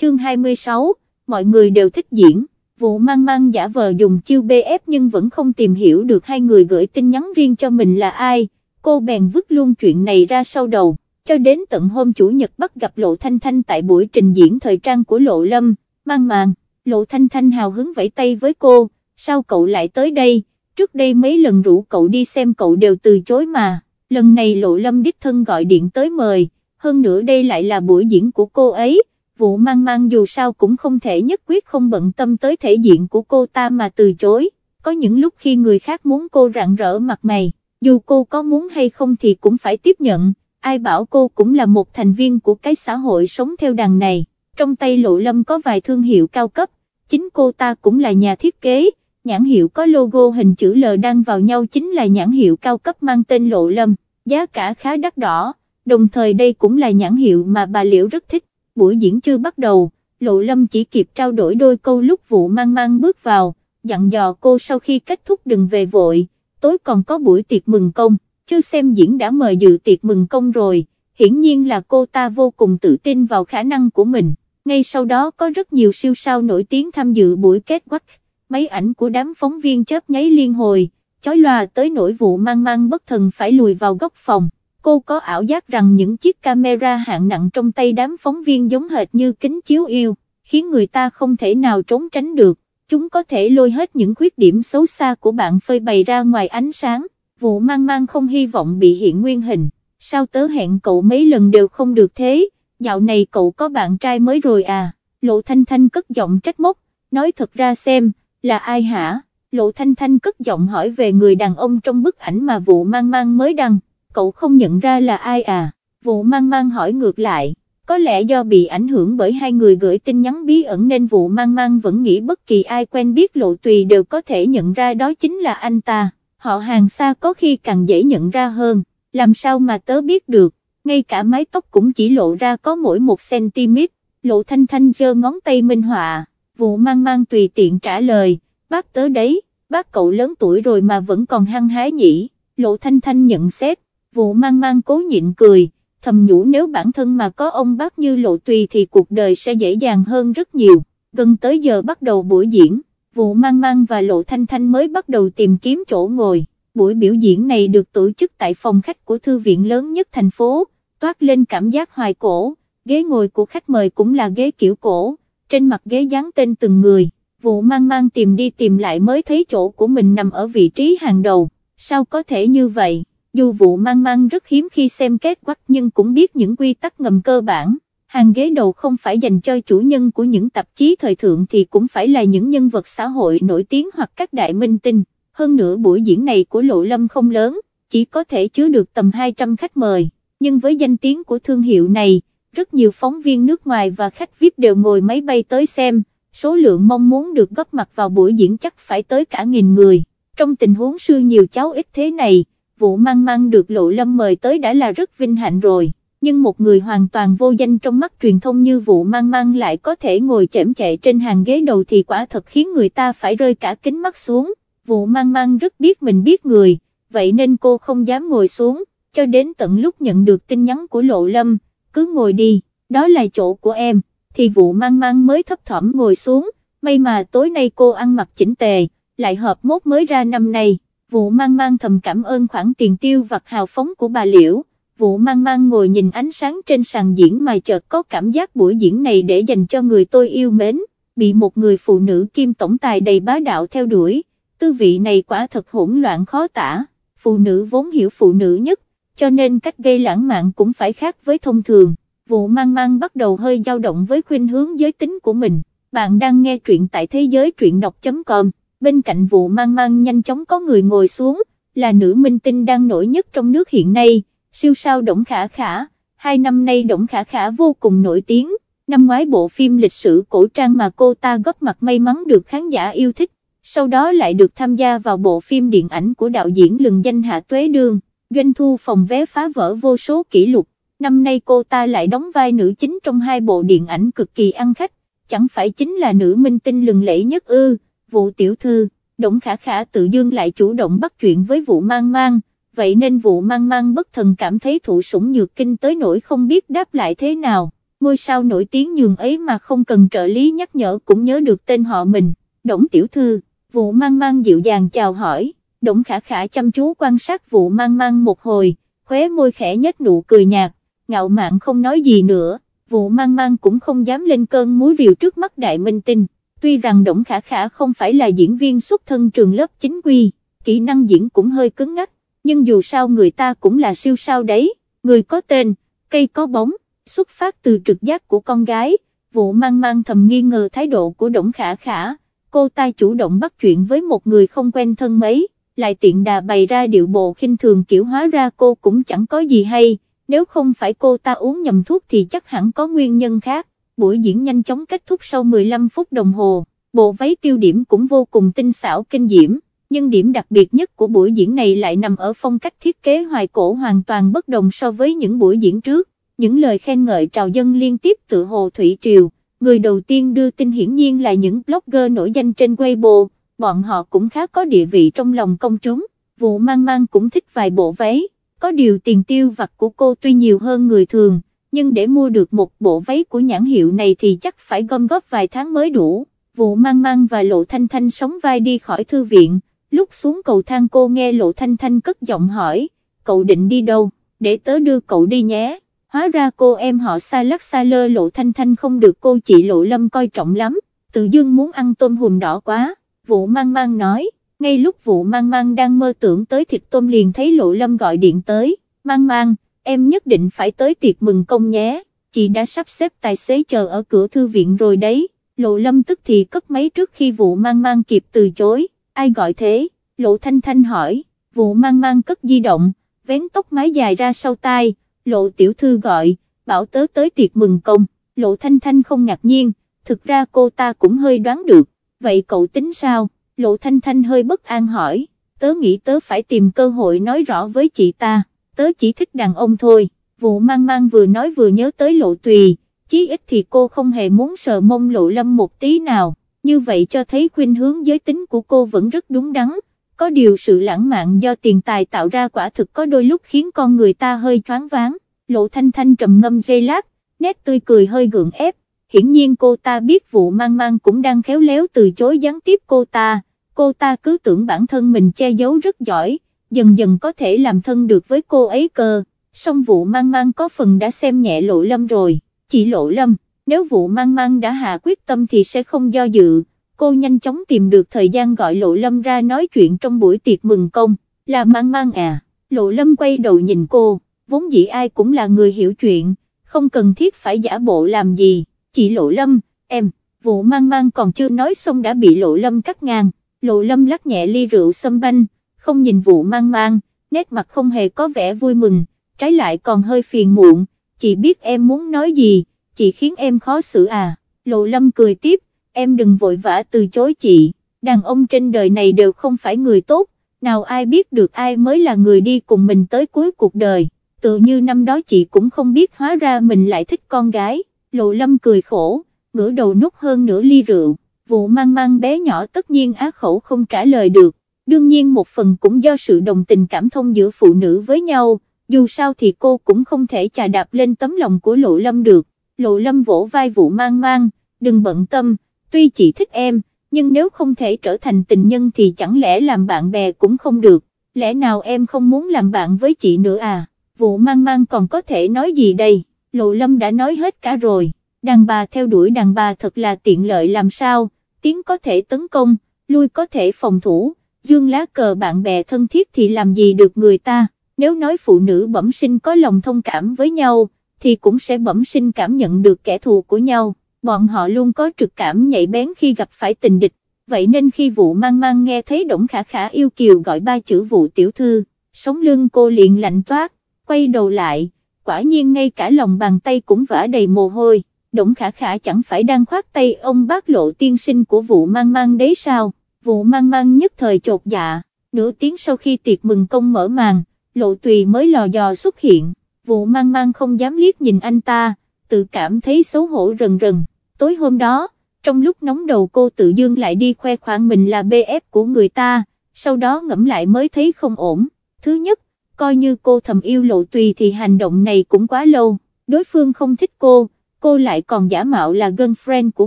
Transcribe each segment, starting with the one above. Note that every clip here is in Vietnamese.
chương 26, mọi người đều thích diễn, vụ mang mang giả vờ dùng chiêu BF nhưng vẫn không tìm hiểu được hai người gửi tin nhắn riêng cho mình là ai, cô bèn vứt luôn chuyện này ra sau đầu, cho đến tận hôm chủ nhật bắt gặp Lộ Thanh Thanh tại buổi trình diễn thời trang của Lộ Lâm, mang màng, Lộ Thanh Thanh hào hứng vẫy tay với cô, sao cậu lại tới đây, trước đây mấy lần rủ cậu đi xem cậu đều từ chối mà, lần này Lộ Lâm đích thân gọi điện tới mời, hơn nữa đây lại là buổi diễn của cô ấy, vụ mang mang dù sao cũng không thể nhất quyết không bận tâm tới thể diện của cô ta mà từ chối, có những lúc khi người khác muốn cô rạng rỡ mặt mày, dù cô có muốn hay không thì cũng phải tiếp nhận, ai bảo cô cũng là một thành viên của cái xã hội sống theo đằng này, trong tay Lộ Lâm có vài thương hiệu cao cấp, chính cô ta cũng là nhà thiết kế, nhãn hiệu có logo hình chữ L đang vào nhau chính là nhãn hiệu cao cấp mang tên Lộ Lâm, giá cả khá đắt đỏ, đồng thời đây cũng là nhãn hiệu mà bà Liễu rất thích, buổi diễn chưa bắt đầu, Lộ Lâm chỉ kịp trao đổi đôi câu lúc vụ mang mang bước vào, dặn dò cô sau khi kết thúc đừng về vội, tối còn có buổi tiệc mừng công, chưa xem diễn đã mời dự tiệc mừng công rồi, hiển nhiên là cô ta vô cùng tự tin vào khả năng của mình, ngay sau đó có rất nhiều siêu sao nổi tiếng tham dự buổi kết quắc, mấy ảnh của đám phóng viên chớp nháy liên hồi, chói loa tới nỗi vụ mang mang bất thần phải lùi vào góc phòng cô có ảo giác rằng những chiếc camera hạng nặng trong tay đám phóng viên giống hệt như kính chiếu yêu, khiến người ta không thể nào trốn tránh được, chúng có thể lôi hết những khuyết điểm xấu xa của bạn phơi bày ra ngoài ánh sáng, vụ mang mang không hy vọng bị hiện nguyên hình, sao tớ hẹn cậu mấy lần đều không được thế, dạo này cậu có bạn trai mới rồi à, lộ thanh thanh cất giọng trách móc, nói thật ra xem, là ai hả, lộ thanh thanh cất giọng hỏi về người đàn ông trong bức ảnh mà vụ mang mang mới đăng cậu không nhận ra là ai à, vụ mang mang hỏi ngược lại, có lẽ do bị ảnh hưởng bởi hai người gửi tin nhắn bí ẩn nên vụ mang mang vẫn nghĩ bất kỳ ai quen biết lộ tùy đều có thể nhận ra đó chính là anh ta, họ hàng xa có khi càng dễ nhận ra hơn, làm sao mà tớ biết được, ngay cả mái tóc cũng chỉ lộ ra có mỗi một cm, lộ thanh thanh giơ ngón tay minh họa, vụ mang mang tùy tiện trả lời, bác tớ đấy, bác cậu lớn tuổi rồi mà vẫn còn hăng hái nhỉ, lộ thanh thanh nhận xét, vụ mang mang cố nhịn cười, thầm nhủ nếu bản thân mà có ông bác như lộ tùy thì cuộc đời sẽ dễ dàng hơn rất nhiều, gần tới giờ bắt đầu buổi diễn, vụ mang mang và lộ thanh thanh mới bắt đầu tìm kiếm chỗ ngồi, buổi biểu diễn này được tổ chức tại phòng khách của thư viện lớn nhất thành phố, toát lên cảm giác hoài cổ, ghế ngồi của khách mời cũng là ghế kiểu cổ, trên mặt ghế dán tên từng người, vụ mang mang tìm đi tìm lại mới thấy chỗ của mình nằm ở vị trí hàng đầu, sao có thể như vậy? Dù vụ mang mang rất hiếm khi xem kết quắc nhưng cũng biết những quy tắc ngầm cơ bản, hàng ghế đầu không phải dành cho chủ nhân của những tạp chí thời thượng thì cũng phải là những nhân vật xã hội nổi tiếng hoặc các đại minh tinh, hơn nữa buổi diễn này của Lộ Lâm không lớn, chỉ có thể chứa được tầm 200 khách mời, nhưng với danh tiếng của thương hiệu này, rất nhiều phóng viên nước ngoài và khách VIP đều ngồi máy bay tới xem, số lượng mong muốn được góp mặt vào buổi diễn chắc phải tới cả nghìn người, trong tình huống sư nhiều cháu ít thế này vụ mang mang được lộ lâm mời tới đã là rất vinh hạnh rồi, nhưng một người hoàn toàn vô danh trong mắt truyền thông như vụ mang mang lại có thể ngồi chễm chệ trên hàng ghế đầu thì quả thật khiến người ta phải rơi cả kính mắt xuống, vụ mang mang rất biết mình biết người, vậy nên cô không dám ngồi xuống, cho đến tận lúc nhận được tin nhắn của lộ lâm, cứ ngồi đi, đó là chỗ của em, thì vụ mang mang mới thấp thỏm ngồi xuống, may mà tối nay cô ăn mặc chỉnh tề, lại hợp mốt mới ra năm nay vụ mang mang thầm cảm ơn khoản tiền tiêu vặt hào phóng của bà Liễu, vụ mang mang ngồi nhìn ánh sáng trên sàn diễn mà chợt có cảm giác buổi diễn này để dành cho người tôi yêu mến, bị một người phụ nữ kim tổng tài đầy bá đạo theo đuổi, tư vị này quả thật hỗn loạn khó tả, phụ nữ vốn hiểu phụ nữ nhất, cho nên cách gây lãng mạn cũng phải khác với thông thường, vụ mang mang bắt đầu hơi dao động với khuynh hướng giới tính của mình, bạn đang nghe truyện tại thế giới truyện đọc.com bên cạnh vụ mang mang nhanh chóng có người ngồi xuống, là nữ minh tinh đang nổi nhất trong nước hiện nay, siêu sao Đổng Khả Khả, hai năm nay Đổng Khả Khả vô cùng nổi tiếng, năm ngoái bộ phim lịch sử cổ trang mà cô ta góp mặt may mắn được khán giả yêu thích, sau đó lại được tham gia vào bộ phim điện ảnh của đạo diễn lừng danh Hạ Tuế Đương, doanh thu phòng vé phá vỡ vô số kỷ lục, năm nay cô ta lại đóng vai nữ chính trong hai bộ điện ảnh cực kỳ ăn khách, chẳng phải chính là nữ minh tinh lừng lẫy nhất ư vụ tiểu thư, Đổng Khả Khả tự dương lại chủ động bắt chuyện với vụ mang mang, vậy nên vụ mang mang bất thần cảm thấy thụ sủng nhược kinh tới nỗi không biết đáp lại thế nào, ngôi sao nổi tiếng nhường ấy mà không cần trợ lý nhắc nhở cũng nhớ được tên họ mình, Đổng Tiểu Thư, vụ mang mang dịu dàng chào hỏi, Đổng Khả Khả chăm chú quan sát vụ mang mang một hồi, khóe môi khẽ nhếch nụ cười nhạt, ngạo mạn không nói gì nữa, vụ mang mang cũng không dám lên cơn múa rìu trước mắt đại minh tinh, tuy rằng Đổng Khả Khả không phải là diễn viên xuất thân trường lớp chính quy, kỹ năng diễn cũng hơi cứng ngắc, nhưng dù sao người ta cũng là siêu sao đấy, người có tên, cây có bóng, xuất phát từ trực giác của con gái, vụ mang mang thầm nghi ngờ thái độ của Đổng Khả Khả, cô ta chủ động bắt chuyện với một người không quen thân mấy, lại tiện đà bày ra điệu bộ khinh thường kiểu hóa ra cô cũng chẳng có gì hay, nếu không phải cô ta uống nhầm thuốc thì chắc hẳn có nguyên nhân khác, buổi diễn nhanh chóng kết thúc sau 15 phút đồng hồ, bộ váy tiêu điểm cũng vô cùng tinh xảo kinh diễm, nhưng điểm đặc biệt nhất của buổi diễn này lại nằm ở phong cách thiết kế hoài cổ hoàn toàn bất đồng so với những buổi diễn trước, những lời khen ngợi trào dân liên tiếp tự hồ thủy triều, người đầu tiên đưa tin hiển nhiên là những blogger nổi danh trên Weibo, bọn họ cũng khá có địa vị trong lòng công chúng, vụ mang mang cũng thích vài bộ váy, có điều tiền tiêu vặt của cô tuy nhiều hơn người thường, nhưng để mua được một bộ váy của nhãn hiệu này thì chắc phải gom góp vài tháng mới đủ, vụ mang mang và lộ thanh thanh sống vai đi khỏi thư viện, lúc xuống cầu thang cô nghe lộ thanh thanh cất giọng hỏi, cậu định đi đâu, để tớ đưa cậu đi nhé. Hóa ra cô em họ xa lắc xa lơ lộ thanh thanh không được cô chị lộ lâm coi trọng lắm, tự dưng muốn ăn tôm hùm đỏ quá, vụ mang mang nói, ngay lúc vụ mang mang đang mơ tưởng tới thịt tôm liền thấy lộ lâm gọi điện tới, mang mang, em nhất định phải tới tiệc mừng công nhé, chị đã sắp xếp tài xế chờ ở cửa thư viện rồi đấy, lộ lâm tức thì cất máy trước khi vụ mang mang kịp từ chối, ai gọi thế, lộ thanh thanh hỏi, vụ mang mang cất di động, vén tóc mái dài ra sau tai, lộ tiểu thư gọi, bảo tớ tới tiệc mừng công, lộ thanh thanh không ngạc nhiên, thực ra cô ta cũng hơi đoán được, vậy cậu tính sao, lộ thanh thanh hơi bất an hỏi, tớ nghĩ tớ phải tìm cơ hội nói rõ với chị ta, tớ chỉ thích đàn ông thôi, vụ mang mang vừa nói vừa nhớ tới lộ tùy, chí ít thì cô không hề muốn sờ mông lộ lâm một tí nào, như vậy cho thấy khuynh hướng giới tính của cô vẫn rất đúng đắn. Có điều sự lãng mạn do tiền tài tạo ra quả thực có đôi lúc khiến con người ta hơi choáng váng, lộ thanh thanh trầm ngâm dây lát, nét tươi cười hơi gượng ép, hiển nhiên cô ta biết vụ mang mang cũng đang khéo léo từ chối gián tiếp cô ta, cô ta cứ tưởng bản thân mình che giấu rất giỏi, dần dần có thể làm thân được với cô ấy cơ, song vụ mang mang có phần đã xem nhẹ lộ lâm rồi, chỉ lộ lâm, nếu vụ mang mang đã hạ quyết tâm thì sẽ không do dự. Cô nhanh chóng tìm được thời gian gọi Lộ Lâm ra nói chuyện trong buổi tiệc mừng công, là mang mang à, Lộ Lâm quay đầu nhìn cô, vốn dĩ ai cũng là người hiểu chuyện, không cần thiết phải giả bộ làm gì, chỉ Lộ Lâm, em, vụ mang mang còn chưa nói xong đã bị Lộ Lâm cắt ngang, Lộ Lâm lắc nhẹ ly rượu xâm banh, không nhìn vụ mang mang, nét mặt không hề có vẻ vui mừng, trái lại còn hơi phiền muộn, chị biết em muốn nói gì, chị khiến em khó xử à, Lộ Lâm cười tiếp, em đừng vội vã từ chối chị, đàn ông trên đời này đều không phải người tốt, nào ai biết được ai mới là người đi cùng mình tới cuối cuộc đời, tự như năm đó chị cũng không biết hóa ra mình lại thích con gái, lộ lâm cười khổ, ngửa đầu nút hơn nửa ly rượu, vụ mang mang bé nhỏ tất nhiên á khẩu không trả lời được, đương nhiên một phần cũng do sự đồng tình cảm thông giữa phụ nữ với nhau, dù sao thì cô cũng không thể chà đạp lên tấm lòng của lộ lâm được, lộ lâm vỗ vai vụ mang mang, đừng bận tâm, tuy chị thích em, nhưng nếu không thể trở thành tình nhân thì chẳng lẽ làm bạn bè cũng không được, lẽ nào em không muốn làm bạn với chị nữa à, vụ mang mang còn có thể nói gì đây, lộ lâm đã nói hết cả rồi, đàn bà theo đuổi đàn bà thật là tiện lợi làm sao, tiếng có thể tấn công, lui có thể phòng thủ, dương lá cờ bạn bè thân thiết thì làm gì được người ta, nếu nói phụ nữ bẩm sinh có lòng thông cảm với nhau, thì cũng sẽ bẩm sinh cảm nhận được kẻ thù của nhau bọn họ luôn có trực cảm nhạy bén khi gặp phải tình địch, vậy nên khi vụ mang mang nghe thấy Đổng Khả Khả yêu kiều gọi ba chữ vụ tiểu thư, sống lưng cô liền lạnh toát, quay đầu lại, quả nhiên ngay cả lòng bàn tay cũng vã đầy mồ hôi, Đổng Khả Khả chẳng phải đang khoát tay ông bác lộ tiên sinh của vụ mang mang đấy sao, vụ mang mang nhất thời chột dạ, nửa tiếng sau khi tiệc mừng công mở màn, lộ tùy mới lò dò xuất hiện, vụ mang mang không dám liếc nhìn anh ta, tự cảm thấy xấu hổ rần rần. Tối hôm đó, trong lúc nóng đầu cô tự dương lại đi khoe khoang mình là BF của người ta, sau đó ngẫm lại mới thấy không ổn, thứ nhất, coi như cô thầm yêu lộ tùy thì hành động này cũng quá lâu, đối phương không thích cô, cô lại còn giả mạo là girlfriend của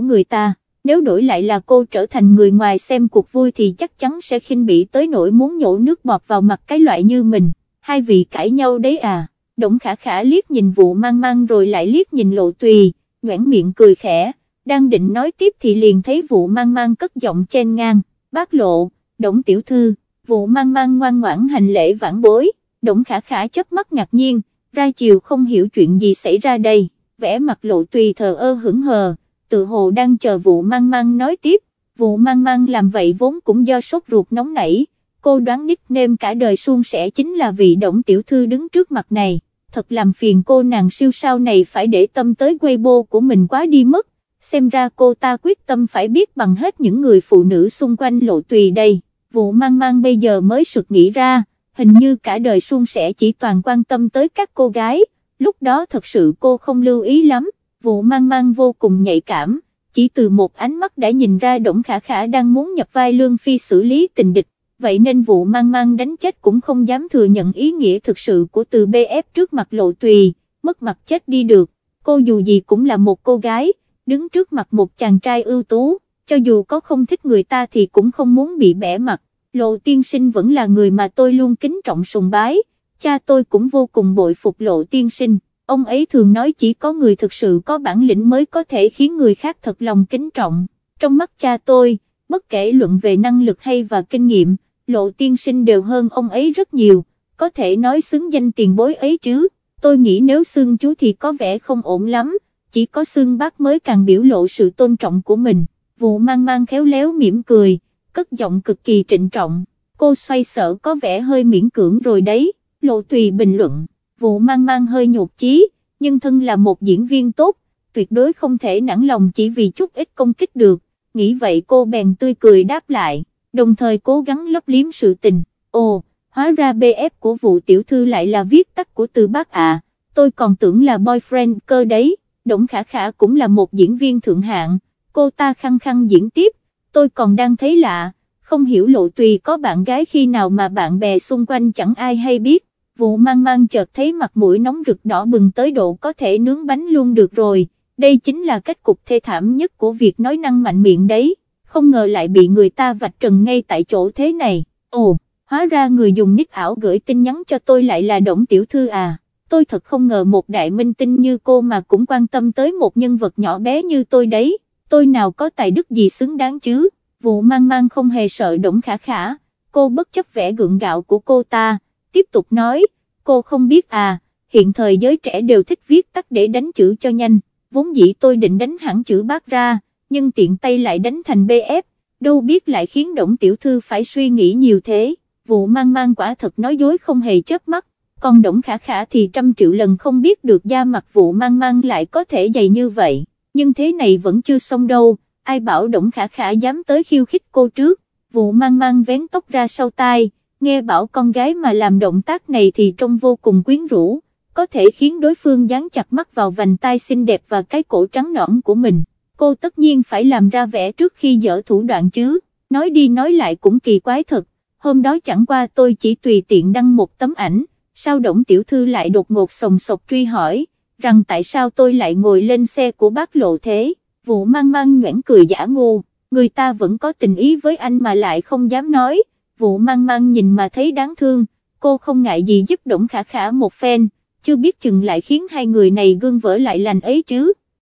người ta, nếu đổi lại là cô trở thành người ngoài xem cuộc vui thì chắc chắn sẽ khinh bỉ tới nỗi muốn nhổ nước bọt vào mặt cái loại như mình, hai vị cãi nhau đấy à, Đổng khả khả liếc nhìn vụ mang mang rồi lại liếc nhìn lộ tùy, nhoảng miệng cười khẽ, đang định nói tiếp thì liền thấy vụ mang mang cất giọng chen ngang, bác lộ, Đổng tiểu thư, vụ mang mang ngoan ngoãn hành lễ vãn bối, Đổng khả khả chớp mắt ngạc nhiên, ra chiều không hiểu chuyện gì xảy ra đây, vẽ mặt lộ tùy thờ ơ hững hờ, tự hồ đang chờ vụ mang mang nói tiếp, vụ mang mang làm vậy vốn cũng do sốt ruột nóng nảy, cô đoán nickname cả đời suôn sẻ chính là vị động tiểu thư đứng trước mặt này, thật làm phiền cô nàng siêu sao này phải để tâm tới Weibo của mình quá đi mất, xem ra cô ta quyết tâm phải biết bằng hết những người phụ nữ xung quanh lộ tùy đây, vụ mang mang bây giờ mới sực nghĩ ra, hình như cả đời suôn sẻ chỉ toàn quan tâm tới các cô gái, lúc đó thật sự cô không lưu ý lắm, vụ mang mang vô cùng nhạy cảm, chỉ từ một ánh mắt đã nhìn ra Đổng Khả Khả đang muốn nhập vai Lương Phi xử lý tình địch, vậy nên vụ mang mang đánh chết cũng không dám thừa nhận ý nghĩa thực sự của từ BF trước mặt lộ tùy, mất mặt chết đi được, cô dù gì cũng là một cô gái, đứng trước mặt một chàng trai ưu tú, cho dù có không thích người ta thì cũng không muốn bị bẻ mặt, lộ tiên sinh vẫn là người mà tôi luôn kính trọng sùng bái, cha tôi cũng vô cùng bội phục lộ tiên sinh, ông ấy thường nói chỉ có người thực sự có bản lĩnh mới có thể khiến người khác thật lòng kính trọng, trong mắt cha tôi, bất kể luận về năng lực hay và kinh nghiệm, lộ tiên sinh đều hơn ông ấy rất nhiều, có thể nói xứng danh tiền bối ấy chứ, tôi nghĩ nếu xương chú thì có vẻ không ổn lắm, chỉ có xương bác mới càng biểu lộ sự tôn trọng của mình, vụ mang mang khéo léo mỉm cười, cất giọng cực kỳ trịnh trọng, cô xoay sở có vẻ hơi miễn cưỡng rồi đấy, lộ tùy bình luận, vụ mang mang hơi nhột chí, nhưng thân là một diễn viên tốt, tuyệt đối không thể nản lòng chỉ vì chút ít công kích được, nghĩ vậy cô bèn tươi cười đáp lại đồng thời cố gắng lấp liếm sự tình, ồ, hóa ra BF của vụ tiểu thư lại là viết tắt của từ bác ạ, tôi còn tưởng là boyfriend cơ đấy, Đổng Khả Khả cũng là một diễn viên thượng hạng, cô ta khăng khăng diễn tiếp, tôi còn đang thấy lạ, không hiểu lộ tùy có bạn gái khi nào mà bạn bè xung quanh chẳng ai hay biết, vụ mang mang chợt thấy mặt mũi nóng rực đỏ bừng tới độ có thể nướng bánh luôn được rồi, đây chính là kết cục thê thảm nhất của việc nói năng mạnh miệng đấy. Không ngờ lại bị người ta vạch trần ngay tại chỗ thế này, ồ, hóa ra người dùng nick ảo gửi tin nhắn cho tôi lại là Đổng Tiểu Thư à, tôi thật không ngờ một đại minh tinh như cô mà cũng quan tâm tới một nhân vật nhỏ bé như tôi đấy, tôi nào có tài đức gì xứng đáng chứ, vụ mang mang không hề sợ Đổng Khả Khả, cô bất chấp vẻ gượng gạo của cô ta, tiếp tục nói, cô không biết à, hiện thời giới trẻ đều thích viết tắt để đánh chữ cho nhanh, vốn dĩ tôi định đánh hẳn chữ bác ra nhưng tiện tay lại đánh thành BF, đâu biết lại khiến Động Tiểu Thư phải suy nghĩ nhiều thế, vụ mang mang quả thật nói dối không hề chớp mắt, còn Động Khả Khả thì trăm triệu lần không biết được da mặt vụ mang mang lại có thể dày như vậy, nhưng thế này vẫn chưa xong đâu, ai bảo Động Khả Khả dám tới khiêu khích cô trước, vụ mang mang vén tóc ra sau tai, nghe bảo con gái mà làm động tác này thì trông vô cùng quyến rũ, có thể khiến đối phương dán chặt mắt vào vành tai xinh đẹp và cái cổ trắng nõn của mình. Cô tất nhiên phải làm ra vẻ trước khi dở thủ đoạn chứ, nói đi nói lại cũng kỳ quái thật, hôm đó chẳng qua tôi chỉ tùy tiện đăng một tấm ảnh, sao Đổng Tiểu Thư lại đột ngột sồng sộc truy hỏi, rằng tại sao tôi lại ngồi lên xe của bác lộ thế, vụ mang mang nhoảng cười giả ngu, người ta vẫn có tình ý với anh mà lại không dám nói, vụ mang mang nhìn mà thấy đáng thương, cô không ngại gì giúp Đổng Khả Khả một phen, chưa biết chừng lại khiến hai người này gương vỡ lại lành ấy chứ.